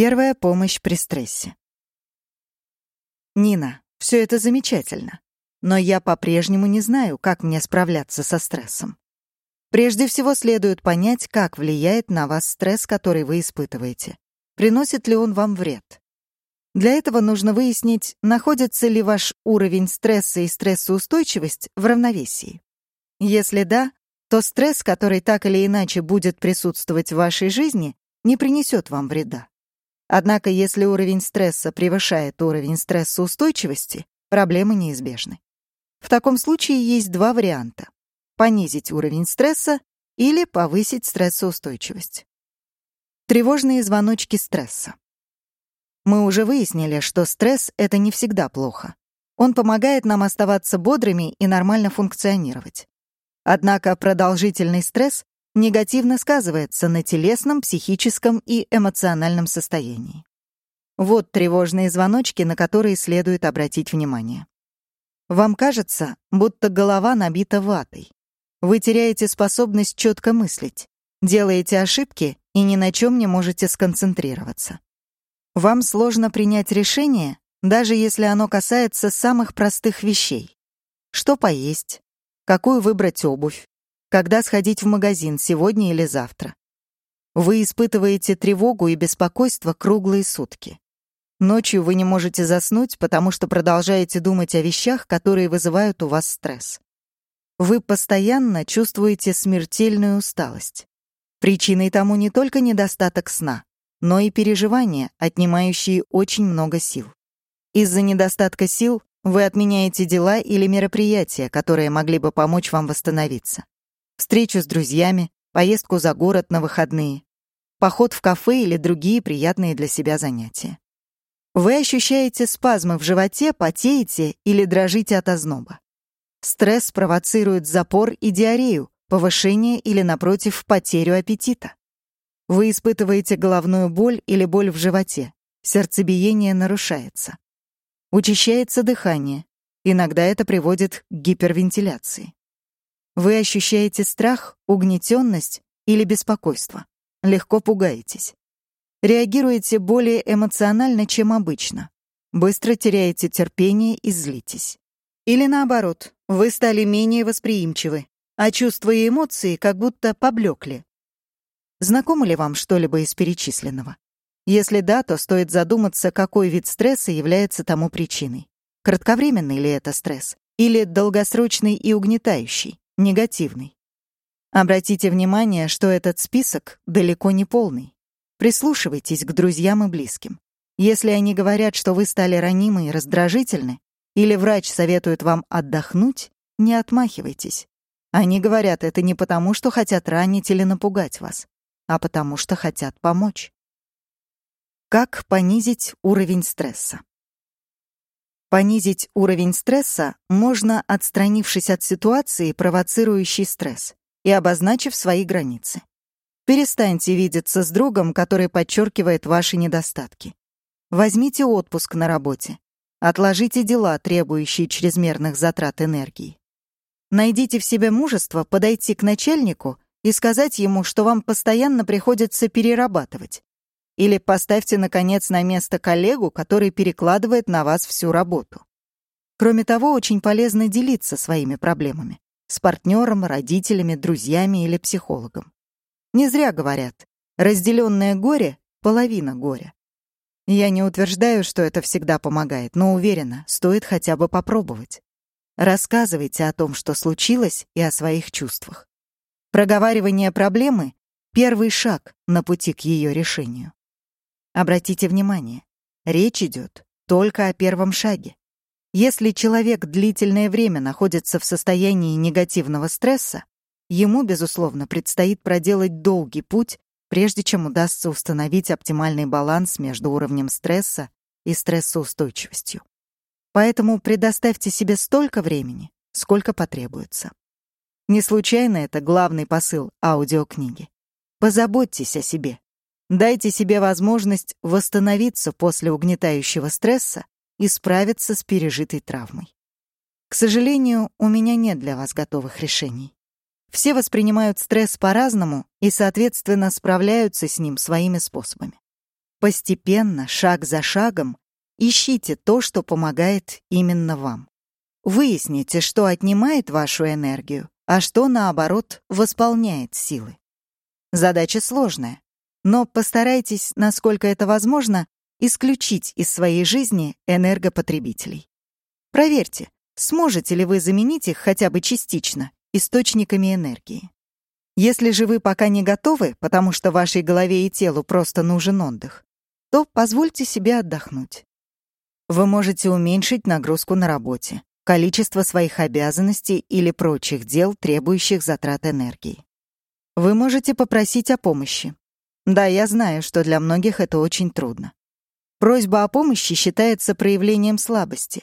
Первая помощь при стрессе. Нина, все это замечательно, но я по-прежнему не знаю, как мне справляться со стрессом. Прежде всего следует понять, как влияет на вас стресс, который вы испытываете. Приносит ли он вам вред? Для этого нужно выяснить, находится ли ваш уровень стресса и стрессоустойчивость в равновесии. Если да, то стресс, который так или иначе будет присутствовать в вашей жизни, не принесет вам вреда. Однако, если уровень стресса превышает уровень стрессоустойчивости, проблемы неизбежны. В таком случае есть два варианта — понизить уровень стресса или повысить стрессоустойчивость. Тревожные звоночки стресса. Мы уже выяснили, что стресс — это не всегда плохо. Он помогает нам оставаться бодрыми и нормально функционировать. Однако продолжительный стресс негативно сказывается на телесном, психическом и эмоциональном состоянии. Вот тревожные звоночки, на которые следует обратить внимание. Вам кажется, будто голова набита ватой. Вы теряете способность четко мыслить, делаете ошибки и ни на чем не можете сконцентрироваться. Вам сложно принять решение, даже если оно касается самых простых вещей. Что поесть? Какую выбрать обувь? Когда сходить в магазин, сегодня или завтра. Вы испытываете тревогу и беспокойство круглые сутки. Ночью вы не можете заснуть, потому что продолжаете думать о вещах, которые вызывают у вас стресс. Вы постоянно чувствуете смертельную усталость. Причиной тому не только недостаток сна, но и переживания, отнимающие очень много сил. Из-за недостатка сил вы отменяете дела или мероприятия, которые могли бы помочь вам восстановиться встречу с друзьями, поездку за город на выходные, поход в кафе или другие приятные для себя занятия. Вы ощущаете спазмы в животе, потеете или дрожите от озноба. Стресс провоцирует запор и диарею, повышение или, напротив, потерю аппетита. Вы испытываете головную боль или боль в животе, сердцебиение нарушается. Учащается дыхание, иногда это приводит к гипервентиляции. Вы ощущаете страх, угнетенность или беспокойство. Легко пугаетесь. Реагируете более эмоционально, чем обычно. Быстро теряете терпение и злитесь. Или наоборот, вы стали менее восприимчивы, а чувства и эмоции как будто поблекли. Знакомо ли вам что-либо из перечисленного? Если да, то стоит задуматься, какой вид стресса является тому причиной. Кратковременный ли это стресс? Или долгосрочный и угнетающий? Негативный. Обратите внимание, что этот список далеко не полный. Прислушивайтесь к друзьям и близким. Если они говорят, что вы стали ранимы и раздражительны, или врач советует вам отдохнуть, не отмахивайтесь. Они говорят это не потому, что хотят ранить или напугать вас, а потому что хотят помочь. Как понизить уровень стресса? Понизить уровень стресса можно, отстранившись от ситуации, провоцирующей стресс, и обозначив свои границы. Перестаньте видеться с другом, который подчеркивает ваши недостатки. Возьмите отпуск на работе. Отложите дела, требующие чрезмерных затрат энергии. Найдите в себе мужество подойти к начальнику и сказать ему, что вам постоянно приходится перерабатывать, или поставьте, наконец, на место коллегу, который перекладывает на вас всю работу. Кроме того, очень полезно делиться своими проблемами с партнером, родителями, друзьями или психологом. Не зря говорят, разделенное горе — половина горя. Я не утверждаю, что это всегда помогает, но уверена, стоит хотя бы попробовать. Рассказывайте о том, что случилось, и о своих чувствах. Проговаривание проблемы — первый шаг на пути к ее решению. Обратите внимание, речь идет только о первом шаге. Если человек длительное время находится в состоянии негативного стресса, ему, безусловно, предстоит проделать долгий путь, прежде чем удастся установить оптимальный баланс между уровнем стресса и стрессоустойчивостью. Поэтому предоставьте себе столько времени, сколько потребуется. Не случайно это главный посыл аудиокниги. Позаботьтесь о себе, Дайте себе возможность восстановиться после угнетающего стресса и справиться с пережитой травмой. К сожалению, у меня нет для вас готовых решений. Все воспринимают стресс по-разному и, соответственно, справляются с ним своими способами. Постепенно, шаг за шагом, ищите то, что помогает именно вам. Выясните, что отнимает вашу энергию, а что, наоборот, восполняет силы. Задача сложная, но постарайтесь, насколько это возможно, исключить из своей жизни энергопотребителей. Проверьте, сможете ли вы заменить их хотя бы частично источниками энергии. Если же вы пока не готовы, потому что вашей голове и телу просто нужен отдых, то позвольте себе отдохнуть. Вы можете уменьшить нагрузку на работе, количество своих обязанностей или прочих дел, требующих затрат энергии. Вы можете попросить о помощи. Да, я знаю, что для многих это очень трудно. Просьба о помощи считается проявлением слабости.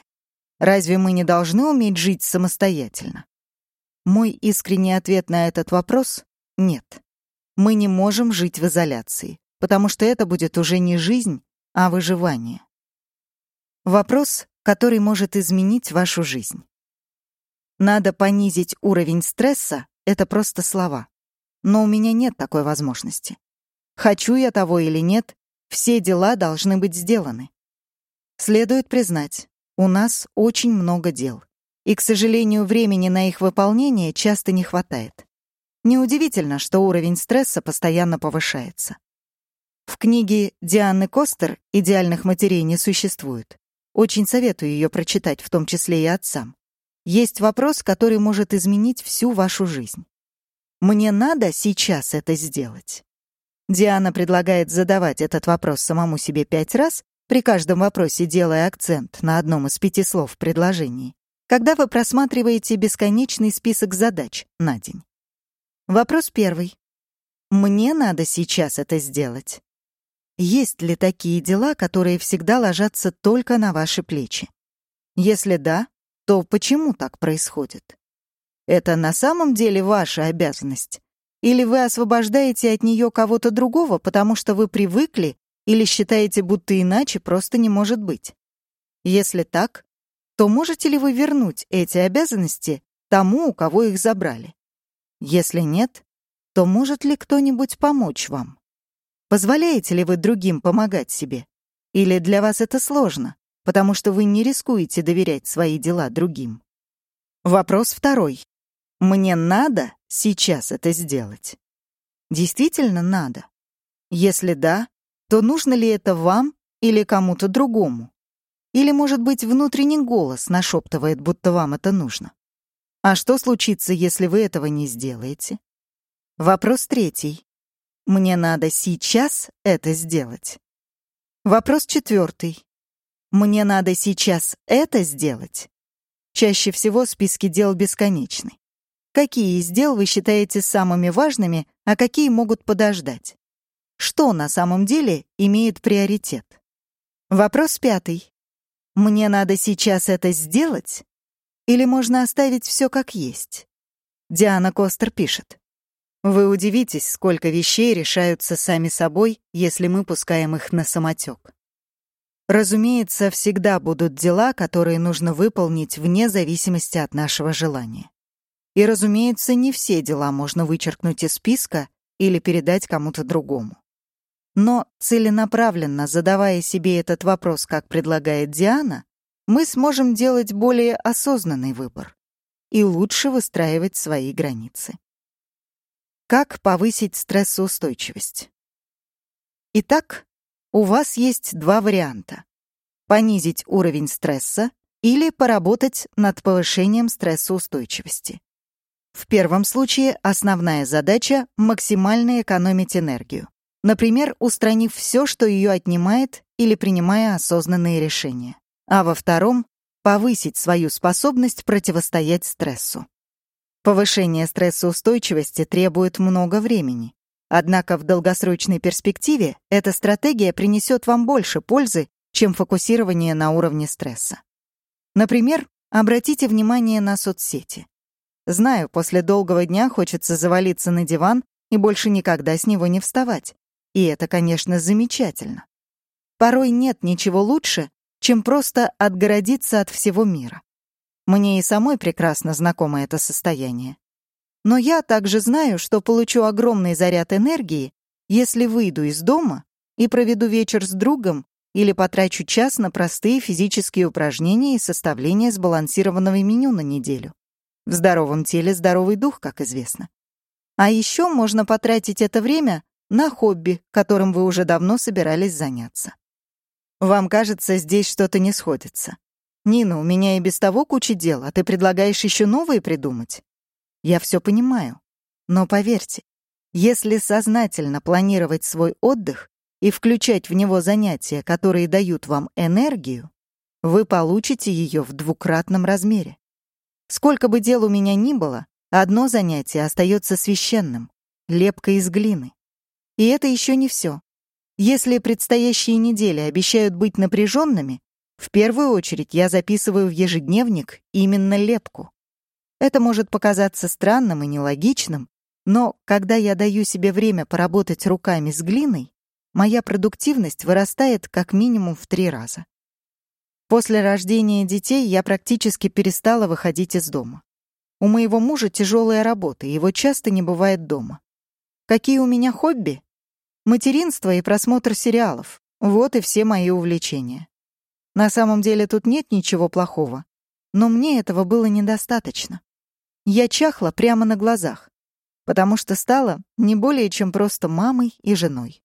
Разве мы не должны уметь жить самостоятельно? Мой искренний ответ на этот вопрос — нет. Мы не можем жить в изоляции, потому что это будет уже не жизнь, а выживание. Вопрос, который может изменить вашу жизнь. Надо понизить уровень стресса — это просто слова. Но у меня нет такой возможности. Хочу я того или нет, все дела должны быть сделаны. Следует признать, у нас очень много дел и, к сожалению, времени на их выполнение часто не хватает. Неудивительно, что уровень стресса постоянно повышается. В книге Дианы Костер «Идеальных матерей не существует» очень советую ее прочитать, в том числе и отцам. Есть вопрос, который может изменить всю вашу жизнь. Мне надо сейчас это сделать. Диана предлагает задавать этот вопрос самому себе пять раз, при каждом вопросе делая акцент на одном из пяти слов в предложении когда вы просматриваете бесконечный список задач на день. Вопрос первый. Мне надо сейчас это сделать. Есть ли такие дела, которые всегда ложатся только на ваши плечи? Если да, то почему так происходит? Это на самом деле ваша обязанность? Или вы освобождаете от нее кого-то другого, потому что вы привыкли или считаете, будто иначе просто не может быть? Если так, то можете ли вы вернуть эти обязанности тому, у кого их забрали? Если нет, то может ли кто-нибудь помочь вам? Позволяете ли вы другим помогать себе? Или для вас это сложно, потому что вы не рискуете доверять свои дела другим? Вопрос второй. Мне надо сейчас это сделать? Действительно надо? Если да, то нужно ли это вам или кому-то другому? Или, может быть, внутренний голос нашептывает, будто вам это нужно? А что случится, если вы этого не сделаете? Вопрос третий. Мне надо сейчас это сделать. Вопрос четвертый. Мне надо сейчас это сделать. Чаще всего списки дел бесконечны. Какие из дел вы считаете самыми важными, а какие могут подождать? Что на самом деле имеет приоритет? Вопрос пятый. Мне надо сейчас это сделать? Или можно оставить все как есть? Диана Костер пишет. Вы удивитесь, сколько вещей решаются сами собой, если мы пускаем их на самотек. Разумеется, всегда будут дела, которые нужно выполнить вне зависимости от нашего желания. И, разумеется, не все дела можно вычеркнуть из списка или передать кому-то другому. Но целенаправленно задавая себе этот вопрос, как предлагает Диана, мы сможем делать более осознанный выбор и лучше выстраивать свои границы. Как повысить стрессоустойчивость? Итак, у вас есть два варианта. Понизить уровень стресса или поработать над повышением стрессоустойчивости. В первом случае основная задача — максимально экономить энергию. Например, устранив все, что ее отнимает, или принимая осознанные решения. А во втором — повысить свою способность противостоять стрессу. Повышение стрессоустойчивости требует много времени. Однако в долгосрочной перспективе эта стратегия принесет вам больше пользы, чем фокусирование на уровне стресса. Например, обратите внимание на соцсети. Знаю, после долгого дня хочется завалиться на диван и больше никогда с него не вставать. И это, конечно, замечательно. Порой нет ничего лучше, чем просто отгородиться от всего мира. Мне и самой прекрасно знакомо это состояние. Но я также знаю, что получу огромный заряд энергии, если выйду из дома и проведу вечер с другом или потрачу час на простые физические упражнения и составление сбалансированного меню на неделю. В здоровом теле здоровый дух, как известно. А еще можно потратить это время на хобби, которым вы уже давно собирались заняться. Вам кажется, здесь что-то не сходится. Нина, у меня и без того куча дел, а ты предлагаешь еще новые придумать? Я все понимаю. Но поверьте, если сознательно планировать свой отдых и включать в него занятия, которые дают вам энергию, вы получите ее в двукратном размере. Сколько бы дел у меня ни было, одно занятие остается священным — лепка из глины. И это еще не все. Если предстоящие недели обещают быть напряженными, в первую очередь я записываю в ежедневник именно лепку. Это может показаться странным и нелогичным, но когда я даю себе время поработать руками с глиной, моя продуктивность вырастает как минимум в три раза. После рождения детей я практически перестала выходить из дома. У моего мужа тяжелая работа, его часто не бывает дома. Какие у меня хобби? Материнство и просмотр сериалов. Вот и все мои увлечения. На самом деле тут нет ничего плохого. Но мне этого было недостаточно. Я чахла прямо на глазах, потому что стала не более чем просто мамой и женой.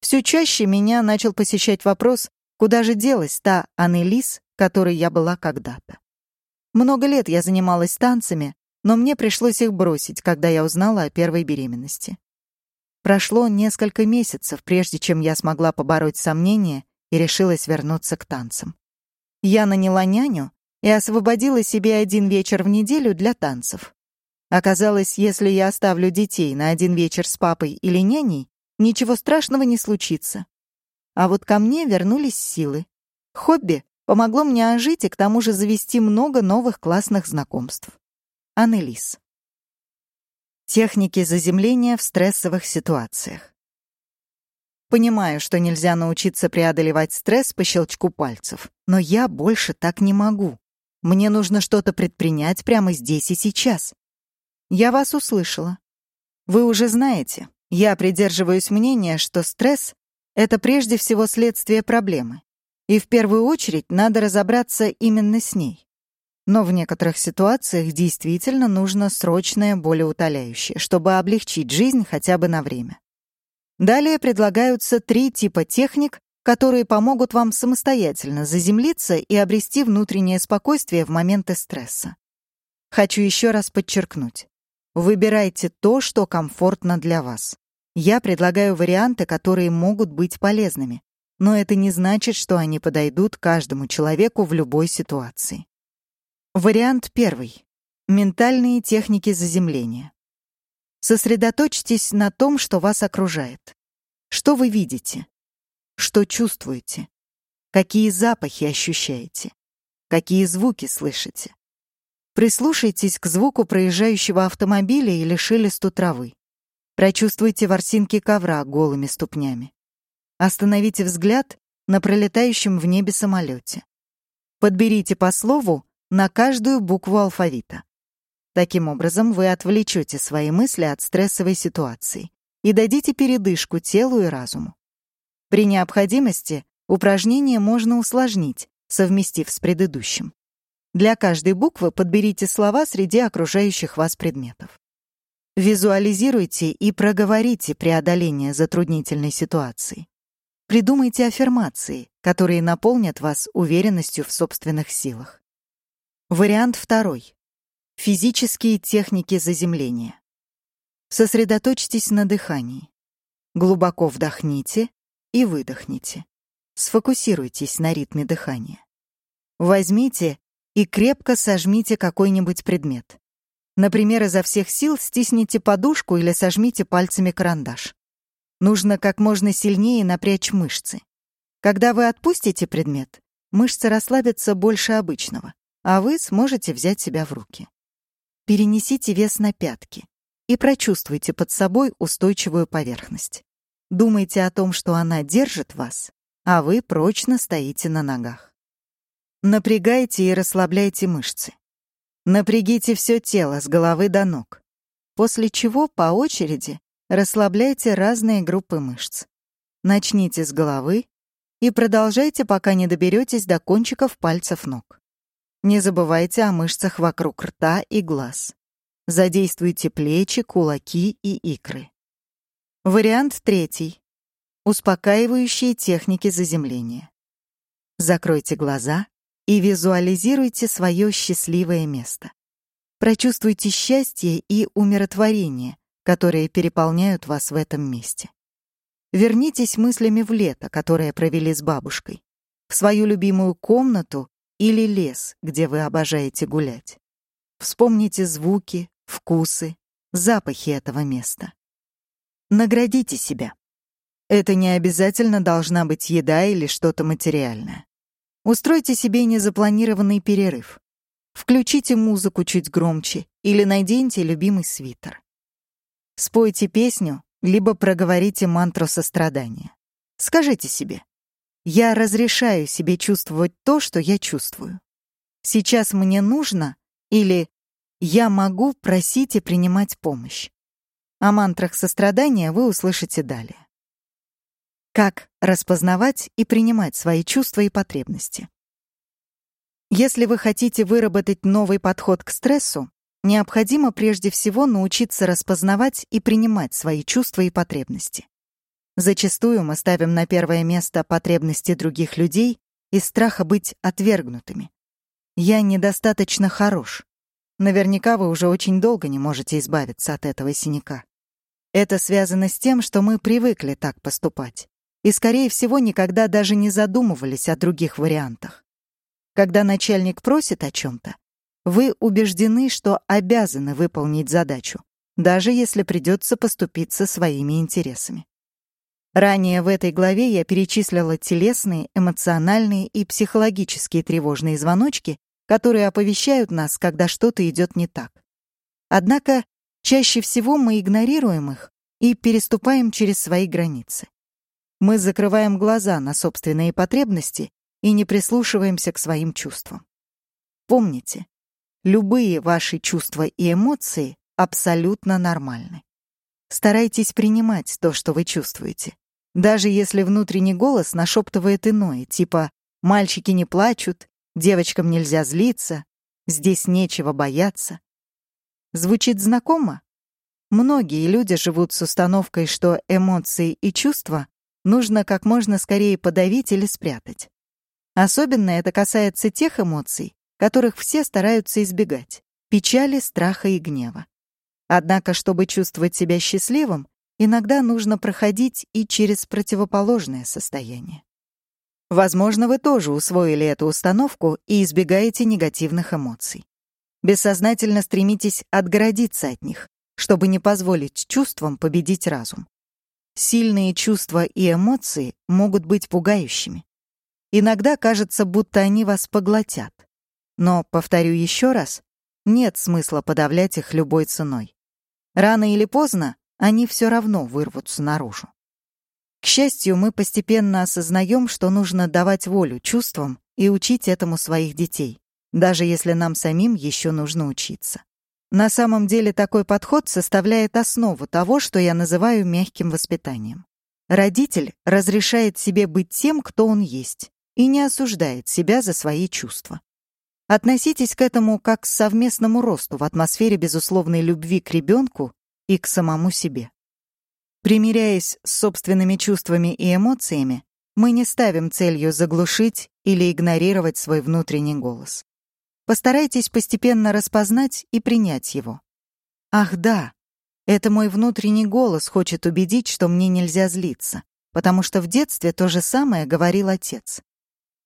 Все чаще меня начал посещать вопрос, куда же делась та Аннелис, которой я была когда-то. Много лет я занималась танцами, но мне пришлось их бросить, когда я узнала о первой беременности. Прошло несколько месяцев, прежде чем я смогла побороть сомнения и решилась вернуться к танцам. Я наняла няню и освободила себе один вечер в неделю для танцев. Оказалось, если я оставлю детей на один вечер с папой или няней, ничего страшного не случится. А вот ко мне вернулись силы. Хобби помогло мне ожить и к тому же завести много новых классных знакомств. Аннелис. Техники заземления в стрессовых ситуациях. Понимаю, что нельзя научиться преодолевать стресс по щелчку пальцев, но я больше так не могу. Мне нужно что-то предпринять прямо здесь и сейчас. Я вас услышала. Вы уже знаете, я придерживаюсь мнения, что стресс — это прежде всего следствие проблемы. И в первую очередь надо разобраться именно с ней. Но в некоторых ситуациях действительно нужно срочное болеутоляющее, чтобы облегчить жизнь хотя бы на время. Далее предлагаются три типа техник, которые помогут вам самостоятельно заземлиться и обрести внутреннее спокойствие в моменты стресса. Хочу еще раз подчеркнуть. Выбирайте то, что комфортно для вас. Я предлагаю варианты, которые могут быть полезными, но это не значит, что они подойдут каждому человеку в любой ситуации. Вариант первый. Ментальные техники заземления. Сосредоточьтесь на том, что вас окружает. Что вы видите? Что чувствуете? Какие запахи ощущаете? Какие звуки слышите? Прислушайтесь к звуку проезжающего автомобиля или шелесту травы. Прочувствуйте ворсинки ковра голыми ступнями. Остановите взгляд на пролетающем в небе самолете. Подберите по слову на каждую букву алфавита. Таким образом, вы отвлечете свои мысли от стрессовой ситуации и дадите передышку телу и разуму. При необходимости упражнение можно усложнить, совместив с предыдущим. Для каждой буквы подберите слова среди окружающих вас предметов. Визуализируйте и проговорите преодоление затруднительной ситуации. Придумайте аффирмации, которые наполнят вас уверенностью в собственных силах. Вариант второй. Физические техники заземления. Сосредоточьтесь на дыхании. Глубоко вдохните и выдохните. Сфокусируйтесь на ритме дыхания. Возьмите и крепко сожмите какой-нибудь предмет. Например, изо всех сил стисните подушку или сожмите пальцами карандаш. Нужно как можно сильнее напрячь мышцы. Когда вы отпустите предмет, мышцы расслабятся больше обычного а вы сможете взять себя в руки. Перенесите вес на пятки и прочувствуйте под собой устойчивую поверхность. Думайте о том, что она держит вас, а вы прочно стоите на ногах. Напрягайте и расслабляйте мышцы. Напрягите все тело с головы до ног, после чего по очереди расслабляйте разные группы мышц. начните с головы и продолжайте, пока не доберетесь до кончиков пальцев ног. Не забывайте о мышцах вокруг рта и глаз. Задействуйте плечи, кулаки и икры. Вариант третий. Успокаивающие техники заземления. Закройте глаза и визуализируйте свое счастливое место. Прочувствуйте счастье и умиротворение, которые переполняют вас в этом месте. Вернитесь мыслями в лето, которое провели с бабушкой, в свою любимую комнату или лес, где вы обожаете гулять. Вспомните звуки, вкусы, запахи этого места. Наградите себя. Это не обязательно должна быть еда или что-то материальное. Устройте себе незапланированный перерыв. Включите музыку чуть громче или наденьте любимый свитер. Спойте песню, либо проговорите мантру сострадания. Скажите себе, я разрешаю себе чувствовать то, что я чувствую. Сейчас мне нужно или я могу просить и принимать помощь. О мантрах сострадания вы услышите далее. Как распознавать и принимать свои чувства и потребности? Если вы хотите выработать новый подход к стрессу, необходимо прежде всего научиться распознавать и принимать свои чувства и потребности. Зачастую мы ставим на первое место потребности других людей из страха быть отвергнутыми. «Я недостаточно хорош», Наверняка вы уже очень долго не можете избавиться от этого синяка. Это связано с тем, что мы привыкли так поступать. И, скорее всего, никогда даже не задумывались о других вариантах. Когда начальник просит о чем-то, вы убеждены, что обязаны выполнить задачу, даже если придется поступиться своими интересами. Ранее в этой главе я перечислила телесные, эмоциональные и психологические тревожные звоночки, которые оповещают нас, когда что-то идет не так. Однако чаще всего мы игнорируем их и переступаем через свои границы. Мы закрываем глаза на собственные потребности и не прислушиваемся к своим чувствам. Помните, любые ваши чувства и эмоции абсолютно нормальны. Старайтесь принимать то, что вы чувствуете, даже если внутренний голос нашептывает иное, типа «мальчики не плачут», Девочкам нельзя злиться, здесь нечего бояться. Звучит знакомо? Многие люди живут с установкой, что эмоции и чувства нужно как можно скорее подавить или спрятать. Особенно это касается тех эмоций, которых все стараются избегать — печали, страха и гнева. Однако, чтобы чувствовать себя счастливым, иногда нужно проходить и через противоположное состояние. Возможно, вы тоже усвоили эту установку и избегаете негативных эмоций. Бессознательно стремитесь отгородиться от них, чтобы не позволить чувствам победить разум. Сильные чувства и эмоции могут быть пугающими. Иногда кажется, будто они вас поглотят. Но, повторю еще раз, нет смысла подавлять их любой ценой. Рано или поздно они все равно вырвутся наружу. К счастью, мы постепенно осознаем, что нужно давать волю чувствам и учить этому своих детей, даже если нам самим еще нужно учиться. На самом деле такой подход составляет основу того, что я называю мягким воспитанием. Родитель разрешает себе быть тем, кто он есть, и не осуждает себя за свои чувства. Относитесь к этому как к совместному росту в атмосфере безусловной любви к ребенку и к самому себе. Примиряясь с собственными чувствами и эмоциями, мы не ставим целью заглушить или игнорировать свой внутренний голос. Постарайтесь постепенно распознать и принять его. Ах да, это мой внутренний голос хочет убедить, что мне нельзя злиться, потому что в детстве то же самое говорил отец.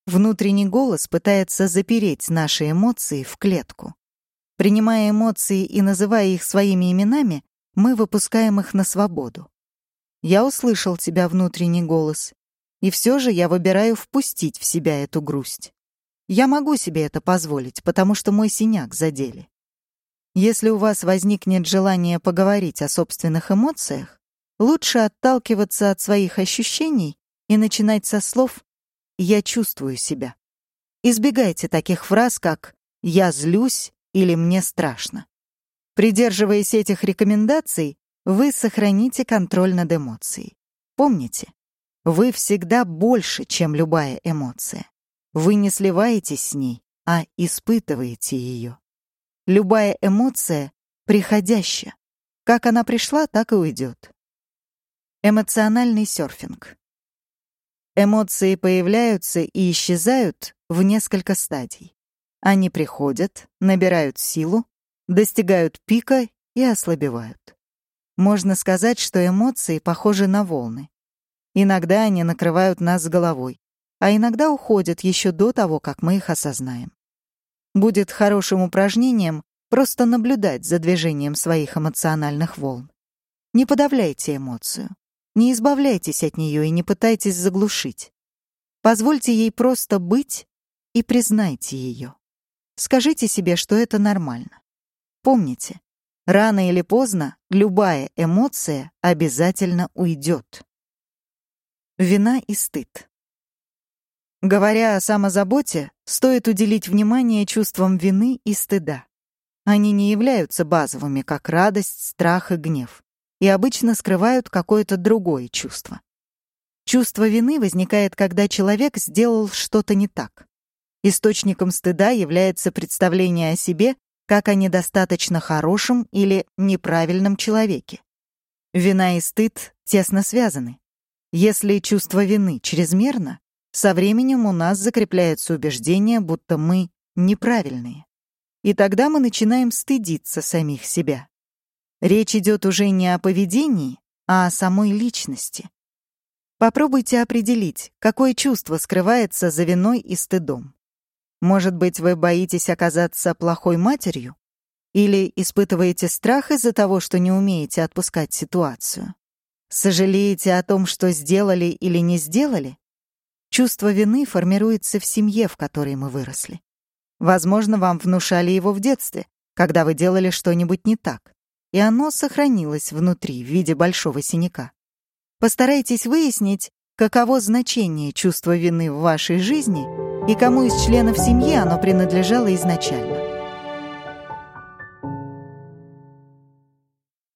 Внутренний голос пытается запереть наши эмоции в клетку. Принимая эмоции и называя их своими именами, мы выпускаем их на свободу. Я услышал тебя, внутренний голос. И все же я выбираю впустить в себя эту грусть. Я могу себе это позволить, потому что мой синяк задели. Если у вас возникнет желание поговорить о собственных эмоциях, лучше отталкиваться от своих ощущений и начинать со слов «я чувствую себя». Избегайте таких фраз, как «я злюсь» или «мне страшно». Придерживаясь этих рекомендаций, вы сохраните контроль над эмоцией. Помните, Вы всегда больше, чем любая эмоция. Вы не сливаетесь с ней, а испытываете ее. Любая эмоция приходящая. Как она пришла, так и уйдет. Эмоциональный серфинг. Эмоции появляются и исчезают в несколько стадий. Они приходят, набирают силу, достигают пика и ослабевают. Можно сказать, что эмоции похожи на волны. Иногда они накрывают нас головой, а иногда уходят еще до того, как мы их осознаем. Будет хорошим упражнением просто наблюдать за движением своих эмоциональных волн. Не подавляйте эмоцию, не избавляйтесь от нее и не пытайтесь заглушить. Позвольте ей просто быть и признайте ее. Скажите себе, что это нормально. Помните, рано или поздно любая эмоция обязательно уйдет. Вина и стыд. Говоря о самозаботе, стоит уделить внимание чувствам вины и стыда. Они не являются базовыми, как радость, страх и гнев, и обычно скрывают какое-то другое чувство. Чувство вины возникает, когда человек сделал что-то не так. Источником стыда является представление о себе как о недостаточно хорошем или неправильном человеке. Вина и стыд тесно связаны. Если чувство вины чрезмерно, со временем у нас закрепляется убеждение, будто мы неправильные. И тогда мы начинаем стыдиться самих себя. Речь идет уже не о поведении, а о самой личности. Попробуйте определить, какое чувство скрывается за виной и стыдом. Может быть, вы боитесь оказаться плохой матерью? Или испытываете страх из-за того, что не умеете отпускать ситуацию? Сожалеете о том, что сделали или не сделали? Чувство вины формируется в семье, в которой мы выросли. Возможно, вам внушали его в детстве, когда вы делали что-нибудь не так, и оно сохранилось внутри в виде большого синяка. Постарайтесь выяснить, каково значение чувства вины в вашей жизни и кому из членов семьи оно принадлежало изначально.